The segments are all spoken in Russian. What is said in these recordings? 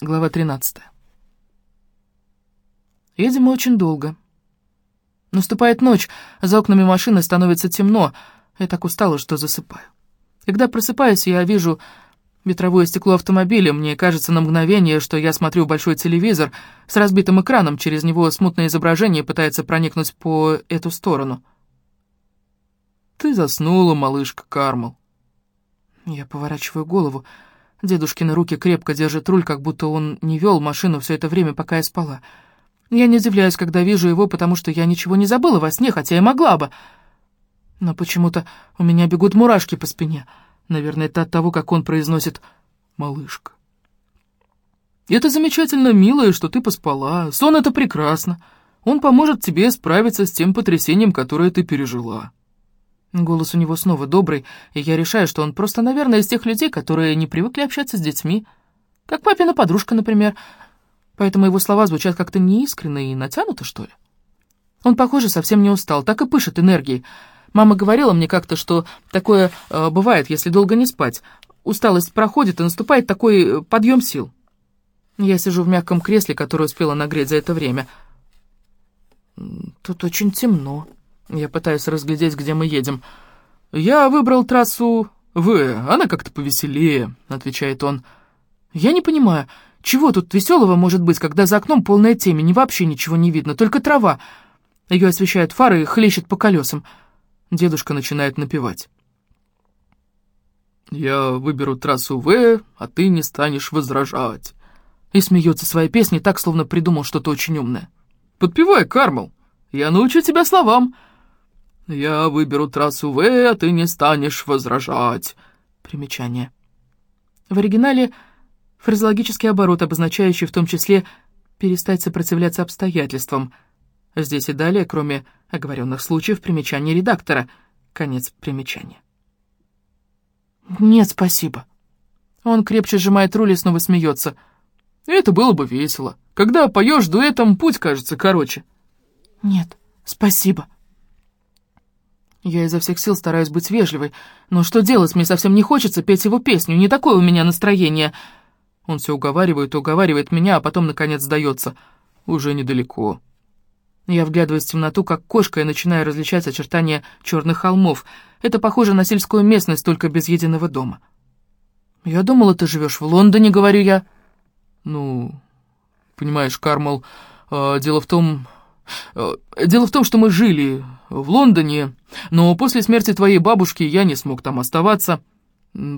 Глава 13. Едем мы очень долго. Наступает ночь, за окнами машины становится темно. Я так устала, что засыпаю. Когда просыпаюсь, я вижу ветровое стекло автомобиля. Мне кажется на мгновение, что я смотрю большой телевизор с разбитым экраном. Через него смутное изображение пытается проникнуть по эту сторону. «Ты заснула, малышка Кармал». Я поворачиваю голову. Дедушкины руки крепко держат руль, как будто он не вел машину все это время, пока я спала. Я не удивляюсь, когда вижу его, потому что я ничего не забыла во сне, хотя и могла бы. Но почему-то у меня бегут мурашки по спине. Наверное, это от того, как он произносит «малышка». это замечательно, милая, что ты поспала. Сон — это прекрасно. Он поможет тебе справиться с тем потрясением, которое ты пережила. Голос у него снова добрый, и я решаю, что он просто, наверное, из тех людей, которые не привыкли общаться с детьми. Как папина подружка, например. Поэтому его слова звучат как-то неискренне и натянуто, что ли. Он, похоже, совсем не устал, так и пышет энергией. Мама говорила мне как-то, что такое э, бывает, если долго не спать. Усталость проходит, и наступает такой э, подъем сил. Я сижу в мягком кресле, которое успела нагреть за это время. Тут очень темно. Я пытаюсь разглядеть, где мы едем. «Я выбрал трассу В, она как-то повеселее», — отвечает он. «Я не понимаю, чего тут веселого может быть, когда за окном полная темень, вообще ничего не видно, только трава. Ее освещают фары и хлещет по колесам». Дедушка начинает напевать. «Я выберу трассу В, а ты не станешь возражать». И смеется своей песней так, словно придумал что-то очень умное. «Подпевай, Кармал, я научу тебя словам». «Я выберу трассу В, а ты не станешь возражать». Примечание. В оригинале фразеологический оборот, обозначающий в том числе «перестать сопротивляться обстоятельствам». Здесь и далее, кроме оговоренных случаев, примечание редактора. Конец примечания. «Нет, спасибо». Он крепче сжимает руль и снова смеется. «Это было бы весело. Когда поешь дуэтом, путь кажется короче». «Нет, спасибо». Я изо всех сил стараюсь быть вежливой. Но что делать, мне совсем не хочется петь его песню, не такое у меня настроение. Он все уговаривает и уговаривает меня, а потом, наконец, сдается. Уже недалеко. Я вглядываюсь в темноту, как кошка, и начинаю различать очертания черных холмов. Это похоже на сельскую местность, только без единого дома. «Я думала, ты живешь в Лондоне», — говорю я. «Ну, понимаешь, Кармал, э, дело в том, Э, дело в том, что мы жили в Лондоне, но после смерти твоей бабушки я не смог там оставаться.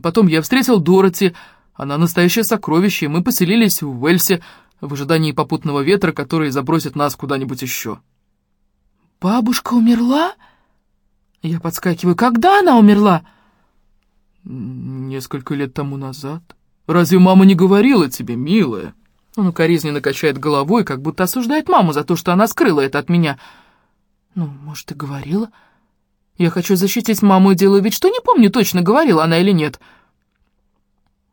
Потом я встретил Дороти, она настоящее сокровище, и мы поселились в Уэльсе в ожидании попутного ветра, который забросит нас куда-нибудь еще. «Бабушка умерла?» Я подскакиваю. «Когда она умерла?» «Несколько лет тому назад. Разве мама не говорила тебе, милая?» Он укоризненно качает головой, как будто осуждает маму за то, что она скрыла это от меня. Ну, может, и говорила. Я хочу защитить маму и делаю вид, что не помню точно, говорила она или нет.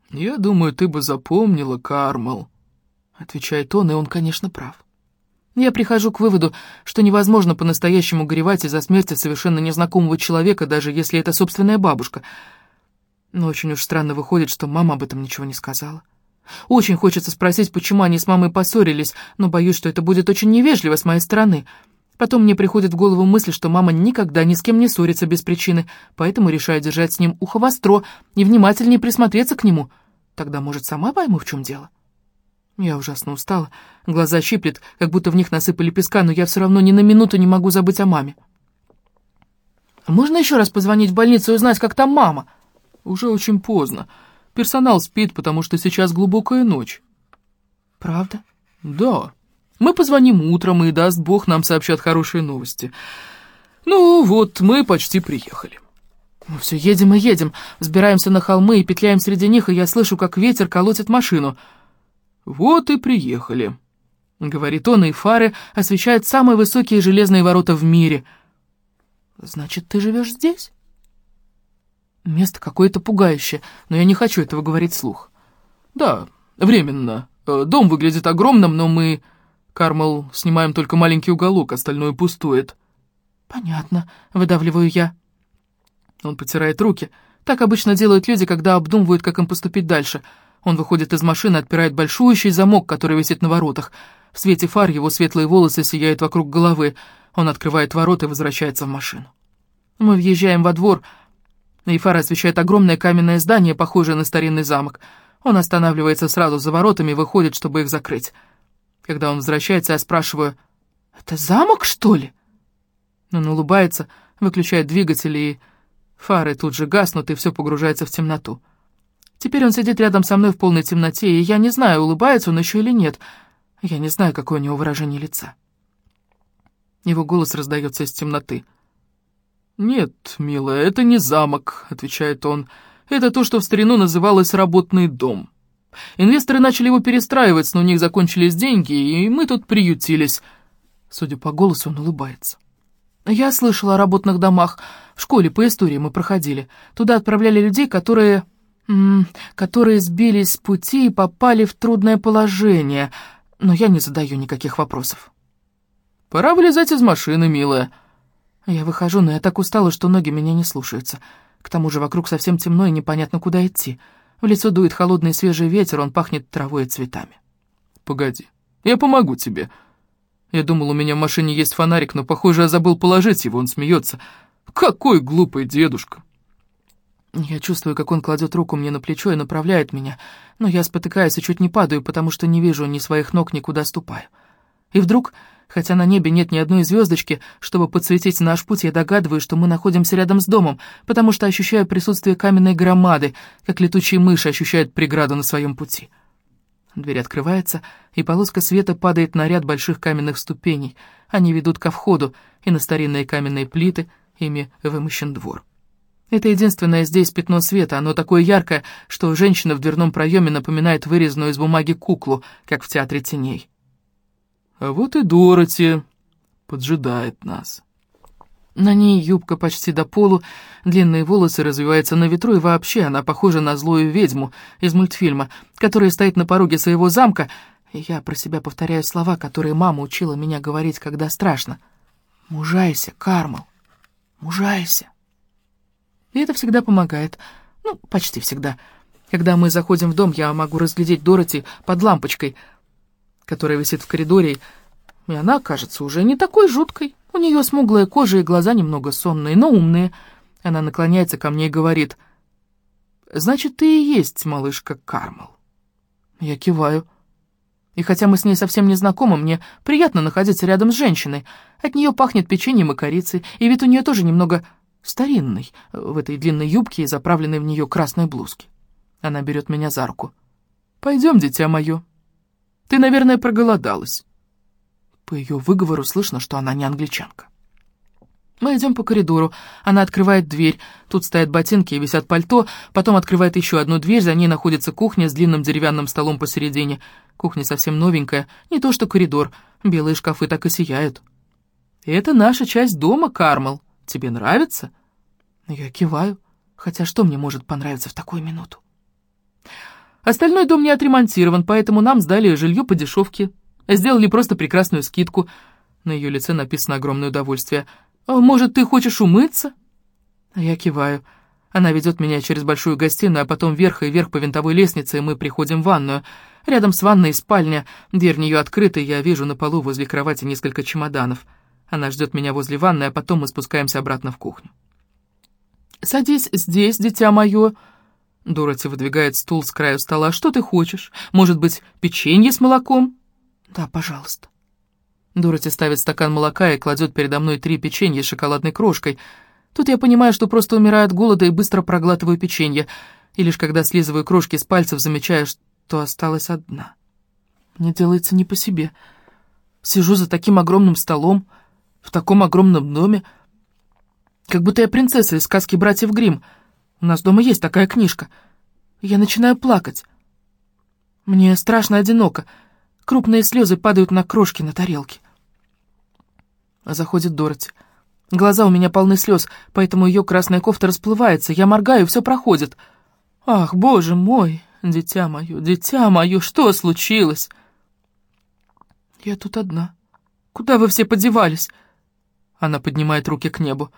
«Я думаю, ты бы запомнила, Кармал», — отвечает он, и он, конечно, прав. Я прихожу к выводу, что невозможно по-настоящему горевать из-за смерти совершенно незнакомого человека, даже если это собственная бабушка. Но очень уж странно выходит, что мама об этом ничего не сказала. Очень хочется спросить, почему они с мамой поссорились, но боюсь, что это будет очень невежливо с моей стороны. Потом мне приходит в голову мысль, что мама никогда ни с кем не ссорится без причины, поэтому решаю держать с ним ухо востро и внимательнее присмотреться к нему. Тогда, может, сама пойму, в чем дело? Я ужасно устала. Глаза щиплет, как будто в них насыпали песка, но я все равно ни на минуту не могу забыть о маме. «Можно еще раз позвонить в больницу и узнать, как там мама?» «Уже очень поздно. Персонал спит, потому что сейчас глубокая ночь». «Правда?» «Да. Мы позвоним утром, и, даст бог, нам сообщат хорошие новости. Ну вот, мы почти приехали». Мы все едем и едем, взбираемся на холмы и петляем среди них, и я слышу, как ветер колотит машину. «Вот и приехали», — говорит он, и фары освещают самые высокие железные ворота в мире. «Значит, ты живешь здесь?» Место какое-то пугающее, но я не хочу этого говорить вслух. Да, временно. Э, дом выглядит огромным, но мы, Кармал, снимаем только маленький уголок, остальное пустует. Понятно, выдавливаю я. Он потирает руки. Так обычно делают люди, когда обдумывают, как им поступить дальше. Он выходит из машины, отпирает большущий замок, который висит на воротах. В свете фар его светлые волосы сияют вокруг головы. Он открывает ворота и возвращается в машину. Мы въезжаем во двор, и фара освещает огромное каменное здание, похожее на старинный замок. Он останавливается сразу за воротами и выходит, чтобы их закрыть. Когда он возвращается, я спрашиваю, «Это замок, что ли?» Он улыбается, выключает двигатель, и фары тут же гаснут, и все погружается в темноту. Теперь он сидит рядом со мной в полной темноте, и я не знаю, улыбается он еще или нет. Я не знаю, какое у него выражение лица. Его голос раздается из темноты. «Нет, милая, это не замок», — отвечает он. «Это то, что в старину называлось работный дом. Инвесторы начали его перестраивать, но у них закончились деньги, и мы тут приютились». Судя по голосу, он улыбается. «Я слышала о работных домах. В школе по истории мы проходили. Туда отправляли людей, которые... которые сбились с пути и попали в трудное положение. Но я не задаю никаких вопросов». «Пора вылезать из машины, милая». Я выхожу, но я так устала, что ноги меня не слушаются. К тому же вокруг совсем темно и непонятно, куда идти. В лицо дует холодный свежий ветер, он пахнет травой и цветами. «Погоди, я помогу тебе». Я думал, у меня в машине есть фонарик, но, похоже, я забыл положить его, он смеется. «Какой глупый дедушка!» Я чувствую, как он кладет руку мне на плечо и направляет меня, но я спотыкаюсь и чуть не падаю, потому что не вижу ни своих ног, никуда ступаю. И вдруг Хотя на небе нет ни одной звездочки, чтобы подсветить наш путь, я догадываюсь, что мы находимся рядом с домом, потому что ощущаю присутствие каменной громады, как летучие мыши ощущают преграду на своем пути. Дверь открывается, и полоска света падает на ряд больших каменных ступеней. Они ведут ко входу, и на старинные каменные плиты ими вымощен двор. Это единственное здесь пятно света, оно такое яркое, что женщина в дверном проеме напоминает вырезанную из бумаги куклу, как в театре теней. А вот и Дороти поджидает нас. На ней юбка почти до полу, длинные волосы развиваются на ветру, и вообще она похожа на злую ведьму из мультфильма, которая стоит на пороге своего замка, и я про себя повторяю слова, которые мама учила меня говорить, когда страшно. «Мужайся, Кармал, мужайся». И это всегда помогает, ну, почти всегда. Когда мы заходим в дом, я могу разглядеть Дороти под лампочкой — которая висит в коридоре, и она кажется уже не такой жуткой. У нее смуглая кожа и глаза немного сонные, но умные. Она наклоняется ко мне и говорит, «Значит, ты и есть малышка Кармел». Я киваю. И хотя мы с ней совсем не знакомы, мне приятно находиться рядом с женщиной. От нее пахнет печеньем и корицей, и вид у нее тоже немного старинный, в этой длинной юбке и заправленной в нее красной блузке. Она берет меня за руку. «Пойдем, дитя мое, ты, наверное, проголодалась». По ее выговору слышно, что она не англичанка. Мы идем по коридору. Она открывает дверь. Тут стоят ботинки и висят пальто. Потом открывает еще одну дверь. За ней находится кухня с длинным деревянным столом посередине. Кухня совсем новенькая. Не то что коридор. Белые шкафы так и сияют. «Это наша часть дома, Кармел. Тебе нравится?» Я киваю. Хотя что мне может понравиться в такую минуту? Остальной дом не отремонтирован, поэтому нам сдали жилье по дешевке. Сделали просто прекрасную скидку. На ее лице написано огромное удовольствие. «А «Может, ты хочешь умыться?» Я киваю. Она ведет меня через большую гостиную, а потом вверх и вверх по винтовой лестнице, и мы приходим в ванную. Рядом с ванной спальня, дверь в нее открыта, и я вижу на полу возле кровати несколько чемоданов. Она ждет меня возле ванны, а потом мы спускаемся обратно в кухню. «Садись здесь, дитя мое», Дороти выдвигает стул с краю стола. «Что ты хочешь? Может быть, печенье с молоком?» «Да, пожалуйста». Дороти ставит стакан молока и кладет передо мной три печенья с шоколадной крошкой. Тут я понимаю, что просто умираю от голода и быстро проглатываю печенье. И лишь когда слизываю крошки с пальцев, замечаю, что осталась одна. Мне делается не по себе. Сижу за таким огромным столом, в таком огромном доме, как будто я принцесса из сказки «Братьев Гримм». У нас дома есть такая книжка. Я начинаю плакать. Мне страшно одиноко. Крупные слезы падают на крошки на тарелке. Заходит Дороти. Глаза у меня полны слез, поэтому ее красная кофта расплывается. Я моргаю, все проходит. Ах, боже мой, дитя мое, дитя мое, что случилось? Я тут одна. Куда вы все подевались? Она поднимает руки к небу.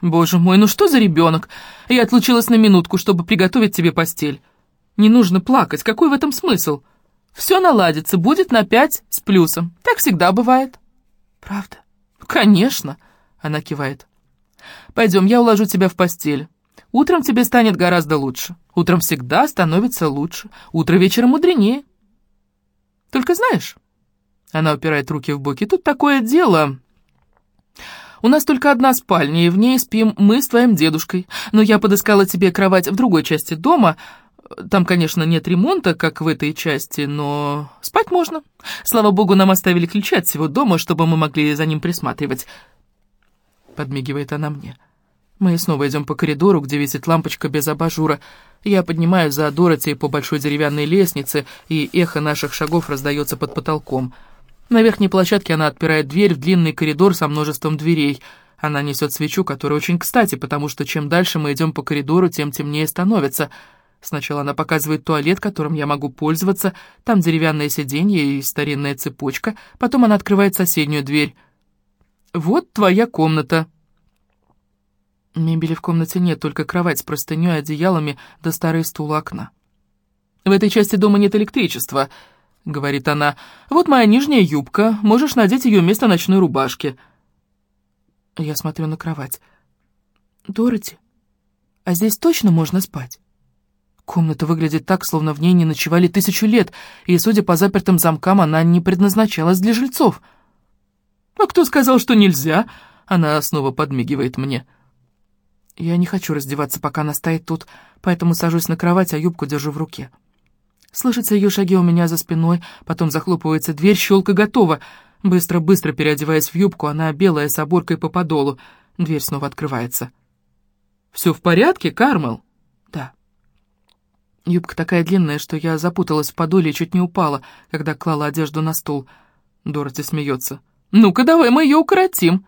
«Боже мой, ну что за ребенок? Я отлучилась на минутку, чтобы приготовить тебе постель». Не нужно плакать, какой в этом смысл? Все наладится, будет на пять с плюсом. Так всегда бывает. Правда? Конечно, она кивает. Пойдем, я уложу тебя в постель. Утром тебе станет гораздо лучше. Утром всегда становится лучше. Утро вечером мудренее. Только знаешь, она упирает руки в боки, тут такое дело. У нас только одна спальня, и в ней спим мы с твоим дедушкой. Но я подыскала тебе кровать в другой части дома. Там, конечно, нет ремонта, как в этой части, но спать можно. Слава богу, нам оставили ключи от всего дома, чтобы мы могли за ним присматривать. Подмигивает она мне. Мы снова идем по коридору, где висит лампочка без абажура. Я поднимаюсь за Дороти по большой деревянной лестнице, и эхо наших шагов раздается под потолком — на верхней площадке она отпирает дверь в длинный коридор со множеством дверей. Она несет свечу, которая очень кстати, потому что чем дальше мы идем по коридору, тем темнее становится. Сначала она показывает туалет, которым я могу пользоваться, там деревянное сиденье и старинная цепочка, потом она открывает соседнюю дверь. «Вот твоя комната». Мебели в комнате нет, только кровать с простыней, одеялами да старый стул окна. В этой части дома нет электричества —— говорит она. «Вот моя нижняя юбка, можешь надеть ее вместо ночной рубашки». Я смотрю на кровать. «Дороти, а здесь точно можно спать?» Комната выглядит так, словно в ней не ночевали тысячу лет, и, судя по запертым замкам, она не предназначалась для жильцов. «А кто сказал, что нельзя?» Она снова подмигивает мне. Я не хочу раздеваться, пока она стоит тут, поэтому сажусь на кровать, а юбку держу в руке. Слышатся ее шаги у меня за спиной, потом захлопывается дверь, щелка готова. Быстро-быстро переодеваясь в юбку, она белая с оборкой по подолу. Дверь снова открывается. «Все в порядке, Кармел?» «Да». Юбка такая длинная, что я запуталась в подоле и чуть не упала, когда клала одежду на стол. Дороти смеется. «Ну-ка, давай мы ее укоротим!»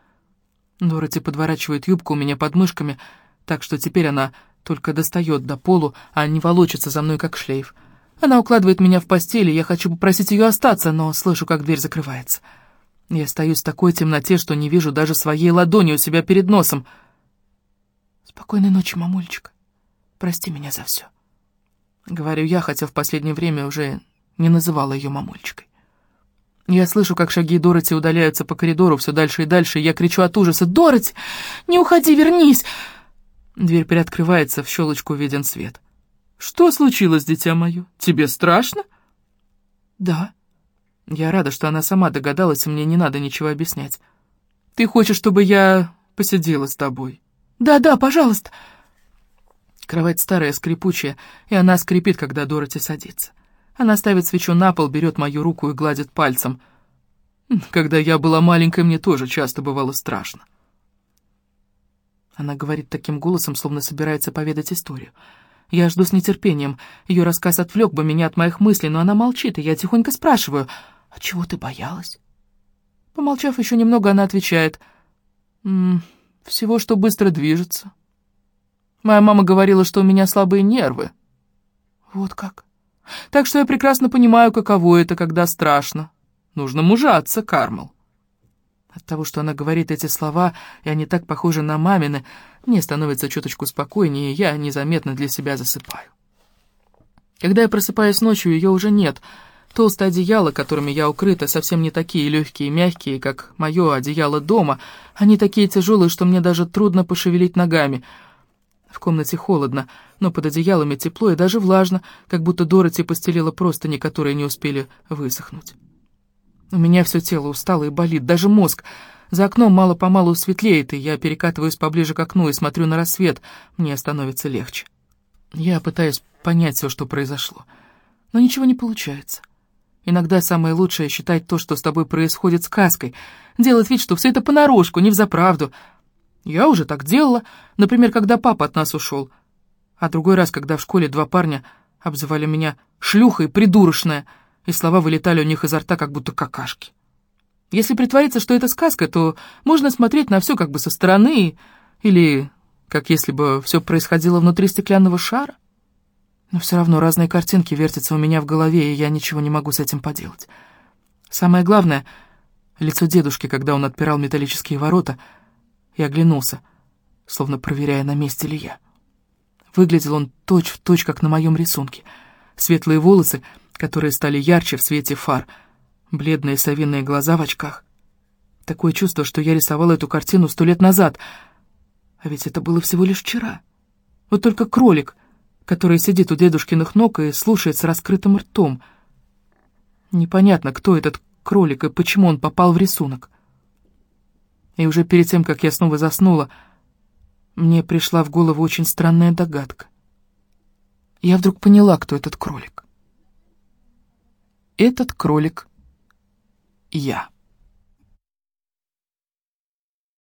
Дороти подворачивает юбку у меня под мышками, так что теперь она только достает до полу, а не волочится за мной, как шлейф. Она укладывает меня в постель, и я хочу попросить ее остаться, но слышу, как дверь закрывается. Я стою в такой темноте, что не вижу даже своей ладони у себя перед носом. «Спокойной ночи, мамульчик. Прости меня за все». Говорю я, хотя в последнее время уже не называла ее мамульчикой. Я слышу, как шаги Дороти удаляются по коридору все дальше и дальше, и я кричу от ужаса «Дороти, не уходи, вернись!» Дверь приоткрывается, в щелочку виден свет. «Что случилось, дитя мое? Тебе страшно?» «Да». Я рада, что она сама догадалась, и мне не надо ничего объяснять. «Ты хочешь, чтобы я посидела с тобой?» «Да-да, пожалуйста». Кровать старая, скрипучая, и она скрипит, когда Дороти садится. Она ставит свечу на пол, берет мою руку и гладит пальцем. Когда я была маленькой, мне тоже часто бывало страшно. Она говорит таким голосом, словно собирается поведать историю. Я жду с нетерпением. Ее рассказ отвлек бы меня от моих мыслей, но она молчит, и я тихонько спрашиваю, «А чего ты боялась?» Помолчав еще немного, она отвечает, «М -м, «Всего, что быстро движется». Моя мама говорила, что у меня слабые нервы. Вот как. Так что я прекрасно понимаю, каково это, когда страшно. Нужно мужаться, Кармел. От того, что она говорит эти слова, и они так похожи на мамины, мне становится чуточку спокойнее, и я незаметно для себя засыпаю. Когда я просыпаюсь ночью, ее уже нет. Толстое одеяло, которыми я укрыта, совсем не такие легкие и мягкие, как мое одеяло дома. Они такие тяжелые, что мне даже трудно пошевелить ногами. В комнате холодно, но под одеялами тепло и даже влажно, как будто Дороти постелила простыни, которые не успели высохнуть. У меня все тело устало и болит, даже мозг. За окном мало-помалу светлеет, и я перекатываюсь поближе к окну и смотрю на рассвет. Мне становится легче. Я пытаюсь понять все, что произошло. Но ничего не получается. Иногда самое лучшее — считать то, что с тобой происходит, сказкой. Делать вид, что все это понарошку, не взаправду. Я уже так делала, например, когда папа от нас ушел. А другой раз, когда в школе два парня обзывали меня «шлюхой придурочная», и слова вылетали у них изо рта, как будто какашки. Если притвориться, что это сказка, то можно смотреть на все как бы со стороны, или как если бы все происходило внутри стеклянного шара. Но все равно разные картинки вертятся у меня в голове, и я ничего не могу с этим поделать. Самое главное — лицо дедушки, когда он отпирал металлические ворота, и оглянулся, словно проверяя, на месте ли я. Выглядел он точь-в-точь, точь, как на моем рисунке — светлые волосы, которые стали ярче в свете фар, бледные совиные глаза в очках. Такое чувство, что я рисовала эту картину сто лет назад, а ведь это было всего лишь вчера. Вот только кролик, который сидит у дедушкиных ног и слушает с раскрытым ртом. Непонятно, кто этот кролик и почему он попал в рисунок. И уже перед тем, как я снова заснула, мне пришла в голову очень странная догадка. Я вдруг поняла, кто этот кролик. Этот кролик — я.